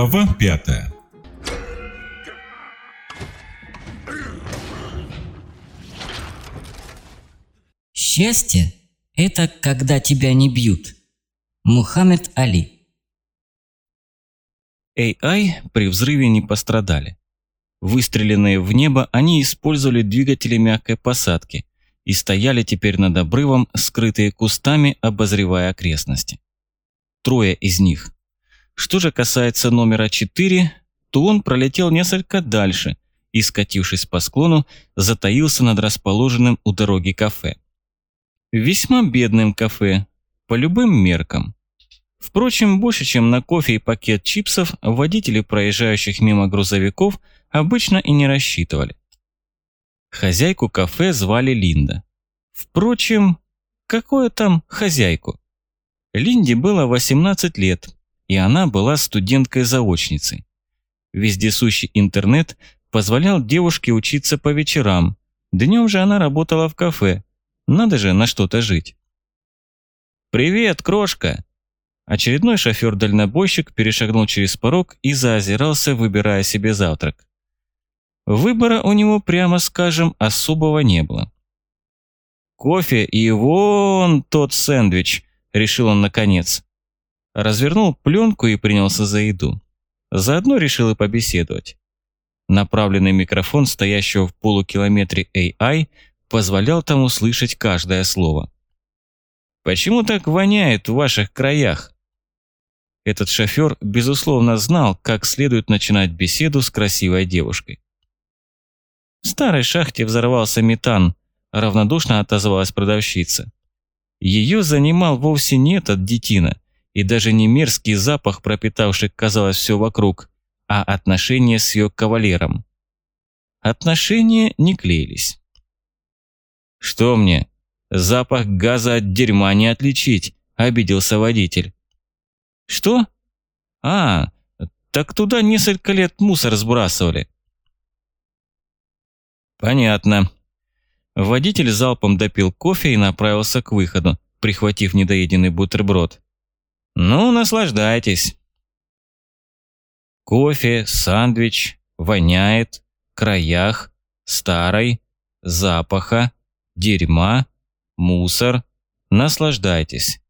Глава пятая Счастье – это когда тебя не бьют. Мухаммед Али AI при взрыве не пострадали. Выстреленные в небо, они использовали двигатели мягкой посадки и стояли теперь над обрывом, скрытые кустами, обозревая окрестности. Трое из них. Что же касается номера 4, то он пролетел несколько дальше и, скатившись по склону, затаился над расположенным у дороги кафе. Весьма бедным кафе, по любым меркам. Впрочем, больше, чем на кофе и пакет чипсов, водители проезжающих мимо грузовиков обычно и не рассчитывали. Хозяйку кафе звали Линда. Впрочем, какое там хозяйку? Линде было 18 лет, и она была студенткой-заочницей. Вездесущий интернет позволял девушке учиться по вечерам, днем же она работала в кафе, надо же на что-то жить. «Привет, крошка!» Очередной шофер-дальнобойщик перешагнул через порог и заозирался, выбирая себе завтрак. Выбора у него, прямо скажем, особого не было. «Кофе и вон тот сэндвич», – решил он наконец. Развернул пленку и принялся за еду. Заодно решил и побеседовать. Направленный микрофон, стоящего в полукилометре AI, позволял тому слышать каждое слово. «Почему так воняет в ваших краях?» Этот шофер, безусловно, знал, как следует начинать беседу с красивой девушкой. В старой шахте взорвался метан, равнодушно отозвалась продавщица. Ее занимал вовсе не этот детина, и даже не мерзкий запах, пропитавший, казалось, все вокруг, а отношения с ее кавалером. Отношения не клеились. «Что мне? Запах газа от дерьма не отличить», – обиделся водитель. «Что? А, так туда несколько лет мусор сбрасывали». «Понятно». Водитель залпом допил кофе и направился к выходу, прихватив недоеденный бутерброд. «Ну, наслаждайтесь». Кофе, сандвич, воняет, краях, старой, запаха, дерьма, мусор. Наслаждайтесь.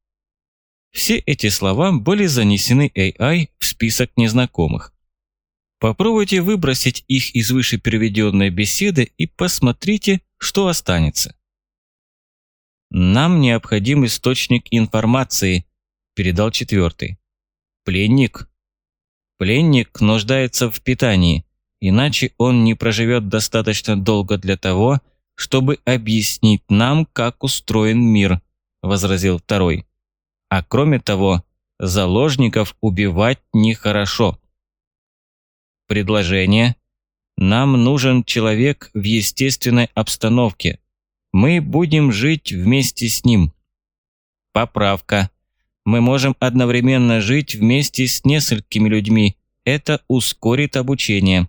Все эти слова были занесены AI в список незнакомых. Попробуйте выбросить их из выше переведенной беседы и посмотрите, что останется. «Нам необходим источник информации», – передал четвертый. «Пленник». Пленник нуждается в питании, иначе он не проживет достаточно долго для того, чтобы объяснить нам, как устроен мир», – возразил второй. «А кроме того, заложников убивать нехорошо». Предложение. Нам нужен человек в естественной обстановке. Мы будем жить вместе с ним. Поправка. Мы можем одновременно жить вместе с несколькими людьми. Это ускорит обучение.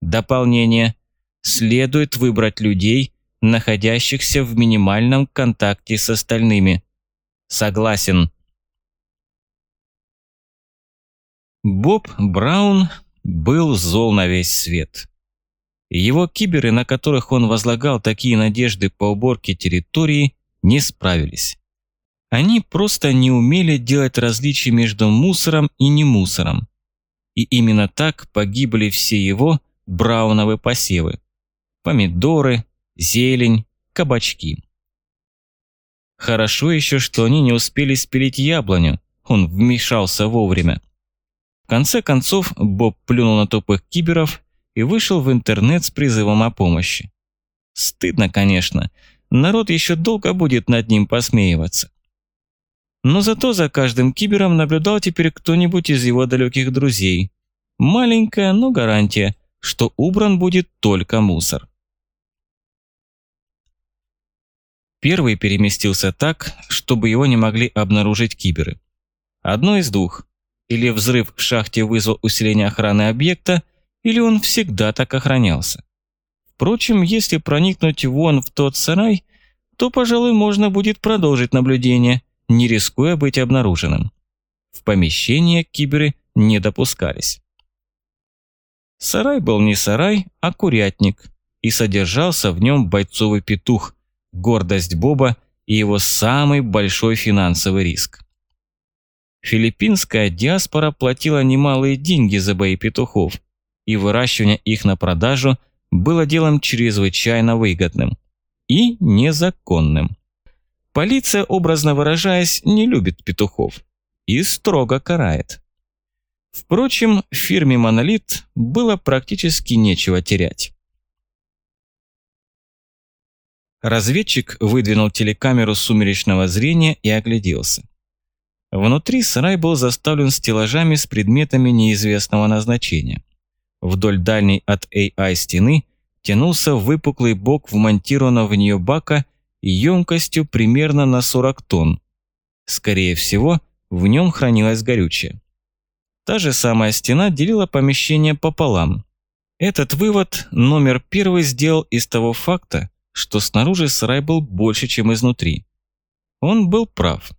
Дополнение следует выбрать людей, находящихся в минимальном контакте с остальными. Согласен. Боб Браун был зол на весь свет. Его киберы, на которых он возлагал такие надежды по уборке территории, не справились. Они просто не умели делать различия между мусором и не мусором. И именно так погибли все его брауновые посевы помидоры, зелень, кабачки. Хорошо еще, что они не успели спилить яблоню, он вмешался вовремя. В конце концов, Боб плюнул на тупых киберов и вышел в интернет с призывом о помощи. Стыдно, конечно, народ еще долго будет над ним посмеиваться. Но зато за каждым кибером наблюдал теперь кто-нибудь из его далеких друзей. Маленькая, но гарантия, что убран будет только мусор. Первый переместился так, чтобы его не могли обнаружить киберы. Одно из двух. Или взрыв в шахте вызвал усиление охраны объекта, или он всегда так охранялся. Впрочем, если проникнуть вон в тот сарай, то, пожалуй, можно будет продолжить наблюдение, не рискуя быть обнаруженным. В помещение киберы не допускались. Сарай был не сарай, а курятник, и содержался в нем бойцовый петух, гордость Боба и его самый большой финансовый риск. Филиппинская диаспора платила немалые деньги за бои петухов, и выращивание их на продажу было делом чрезвычайно выгодным и незаконным. Полиция, образно выражаясь, не любит петухов и строго карает. Впрочем, фирме «Монолит» было практически нечего терять. Разведчик выдвинул телекамеру сумеречного зрения и огляделся. Внутри сарай был заставлен стеллажами с предметами неизвестного назначения. Вдоль дальней от AI стены тянулся выпуклый бок вмонтированного в нее бака емкостью примерно на 40 тонн. Скорее всего, в нем хранилось горючее. Та же самая стена делила помещение пополам. Этот вывод номер первый сделал из того факта, что снаружи сарай был больше, чем изнутри. Он был прав.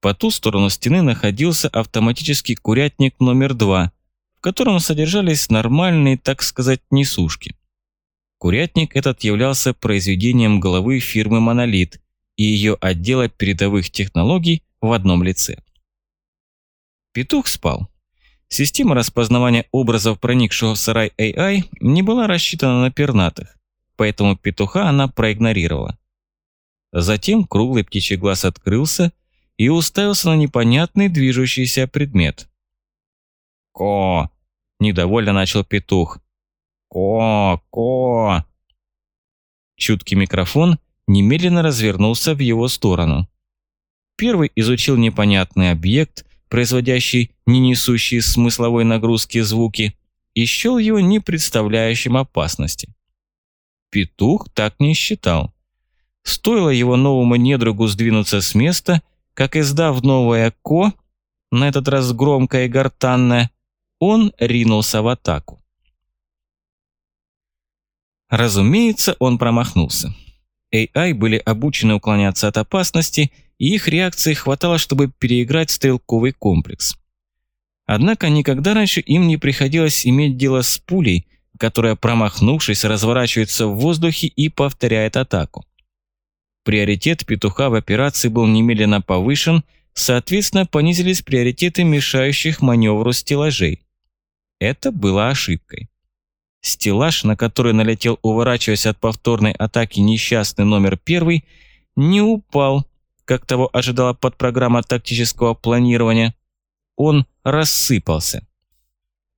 По ту сторону стены находился автоматический курятник номер два, в котором содержались нормальные, так сказать, несушки. Курятник этот являлся произведением главы фирмы «Монолит» и ее отдела передовых технологий в одном лице. Петух спал. Система распознавания образов, проникшего в сарай AI, не была рассчитана на пернатых, поэтому петуха она проигнорировала. Затем круглый птичий глаз открылся и уставился на непонятный движущийся предмет. «Ко!» – недовольно начал петух. «Ко! Ко!» Чуткий микрофон немедленно развернулся в его сторону. Первый изучил непонятный объект, производящий не несущие смысловой нагрузки звуки, и счел его не представляющим опасности. Петух так не считал. Стоило его новому недругу сдвинуться с места, как издав новое «ко», на этот раз громкое и гортанное, он ринулся в атаку. Разумеется, он промахнулся. AI были обучены уклоняться от опасности, и их реакции хватало, чтобы переиграть стрелковый комплекс. Однако никогда раньше им не приходилось иметь дело с пулей, которая, промахнувшись, разворачивается в воздухе и повторяет атаку. Приоритет петуха в операции был немедленно повышен, соответственно, понизились приоритеты мешающих маневру стеллажей. Это было ошибкой. Стеллаж, на который налетел, уворачиваясь от повторной атаки несчастный номер первый, не упал, как того ожидала подпрограмма тактического планирования. Он рассыпался.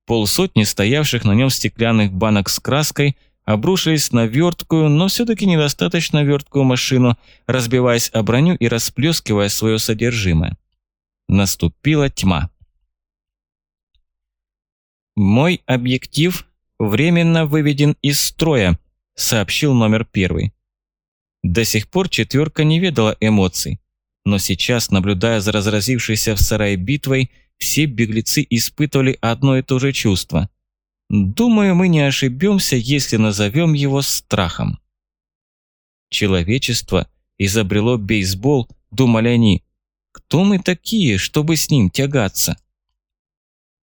Полсотни стоявших на нем стеклянных банок с краской – обрушились на верткую, но все-таки недостаточно верткую машину, разбиваясь о броню и расплескивая свое содержимое. Наступила тьма. «Мой объектив временно выведен из строя», – сообщил номер первый. До сих пор четверка не ведала эмоций, но сейчас, наблюдая за разразившейся в сарае битвой, все беглецы испытывали одно и то же чувство – Думаю, мы не ошибемся, если назовем его страхом. Человечество изобрело бейсбол, думали они. Кто мы такие, чтобы с ним тягаться?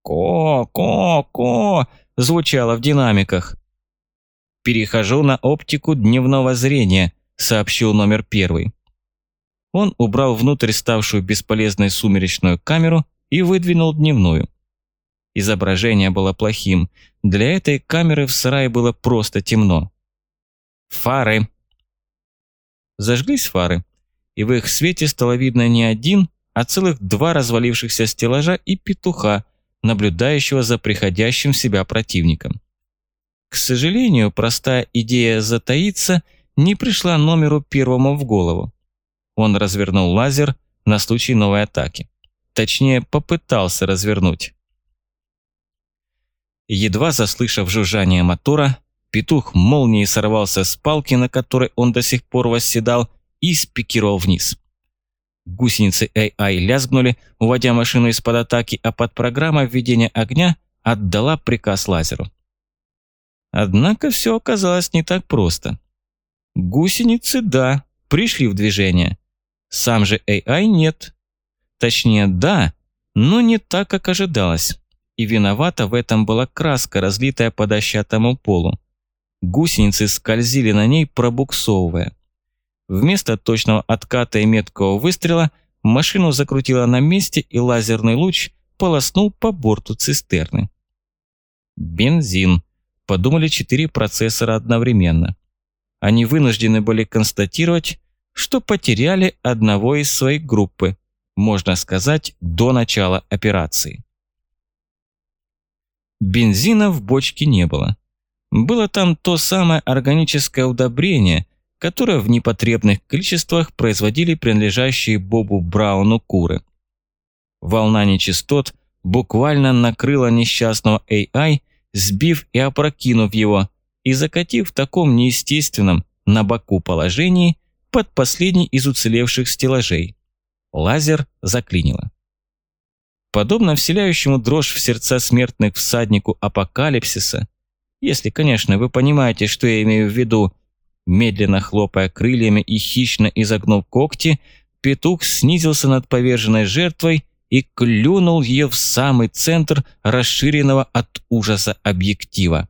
«Ко-ко-ко!» звучало в динамиках. «Перехожу на оптику дневного зрения», сообщил номер первый. Он убрал внутрь ставшую бесполезной сумеречную камеру и выдвинул дневную. Изображение было плохим. Для этой камеры в сарае было просто темно. Фары. Зажглись фары, и в их свете стало видно не один, а целых два развалившихся стеллажа и петуха, наблюдающего за приходящим в себя противником. К сожалению, простая идея затаиться не пришла номеру первому в голову. Он развернул лазер на случай новой атаки. Точнее, попытался развернуть. Едва заслышав жужжание мотора, петух молнией сорвался с палки, на которой он до сих пор восседал, и спикировал вниз. Гусеницы AI лязгнули, уводя машину из-под атаки, а подпрограмма введения огня отдала приказ лазеру. Однако все оказалось не так просто. Гусеницы, да, пришли в движение. Сам же AI нет. Точнее, да, но не так, как ожидалось. И виновата в этом была краска, разлитая по дощатому полу. Гусеницы скользили на ней, пробуксовывая. Вместо точного отката и меткого выстрела машину закрутило на месте, и лазерный луч полоснул по борту цистерны. «Бензин», – подумали четыре процессора одновременно. Они вынуждены были констатировать, что потеряли одного из своей группы, можно сказать, до начала операции. Бензина в бочке не было. Было там то самое органическое удобрение, которое в непотребных количествах производили принадлежащие Бобу Брауну куры. Волна нечистот буквально накрыла несчастного AI, сбив и опрокинув его, и закатив в таком неестественном на боку положении под последний из уцелевших стеллажей. Лазер заклинило. Подобно вселяющему дрожь в сердца смертных всаднику апокалипсиса, если, конечно, вы понимаете, что я имею в виду, медленно хлопая крыльями и хищно изогнув когти, петух снизился над поверженной жертвой и клюнул ее в самый центр расширенного от ужаса объектива.